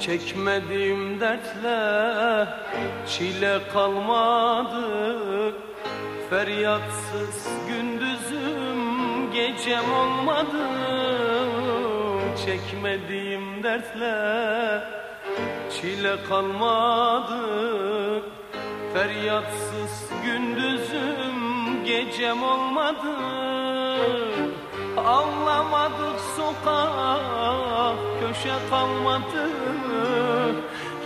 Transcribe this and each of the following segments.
Çekmediğim dertle çile kalmadı. Feryatsız gündüzüm gecem olmadı. Çekmediğim dertle çile kalmadı. Feryatsız gündüzüm gecem olmadı Ağlamadık sokak köşe kalmadı.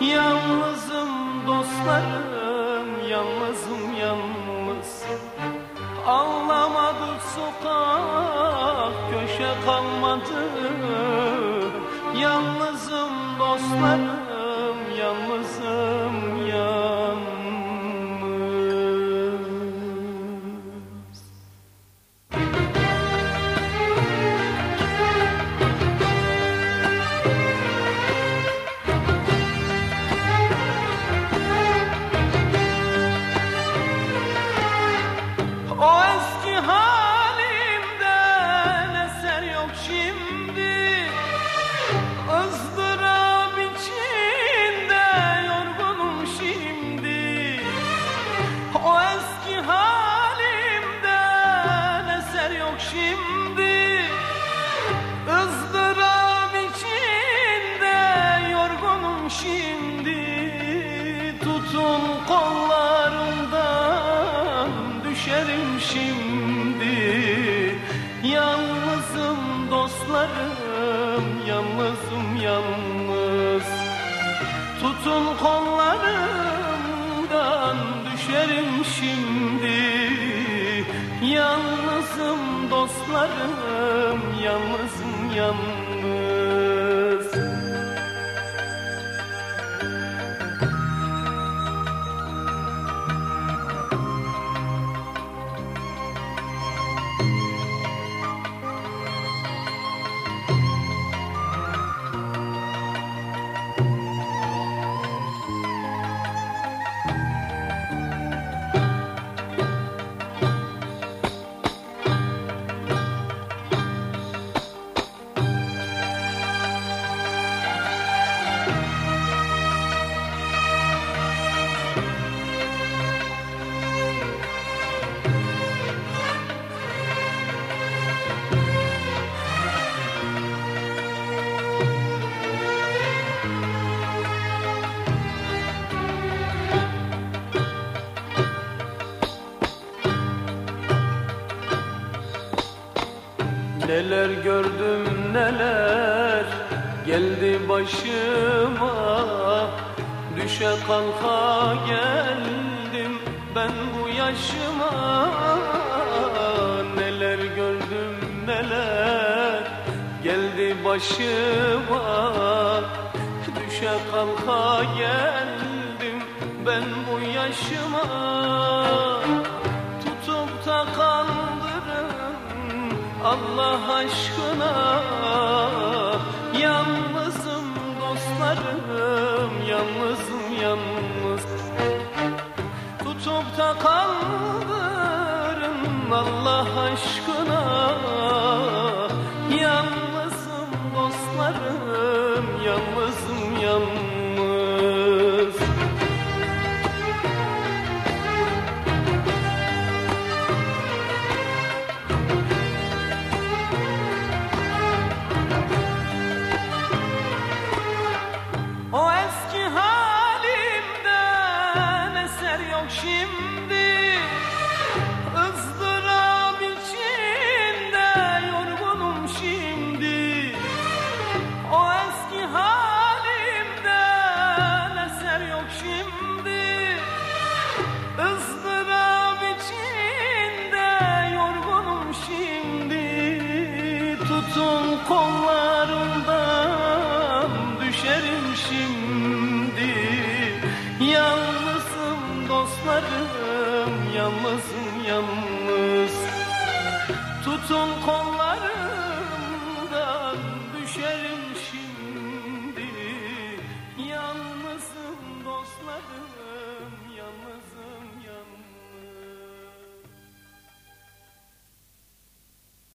Yalnızım dostlarım yalnızım yalnız. Ağlamadık sokak köşe kalmadı. Yalnızım dostlarım yalnızım düşerim şimdi. Yalnızım dostlarım yalnızım yalnız Neler gördüm neler geldi başıma. Düşe kalka geldim ben bu yaşıma. Neler gördüm neler geldi başıma. Düşe kalka geldim ben bu yaşıma Allah aşkına. Yalnızım dostlarım Yalnızım yalnız. Tutup da kandırın Allah aşkına Tutun kollarımdan düşerim şimdi. Yalnızım dostlarım yalnızım yalnız. Tutun kollarımdan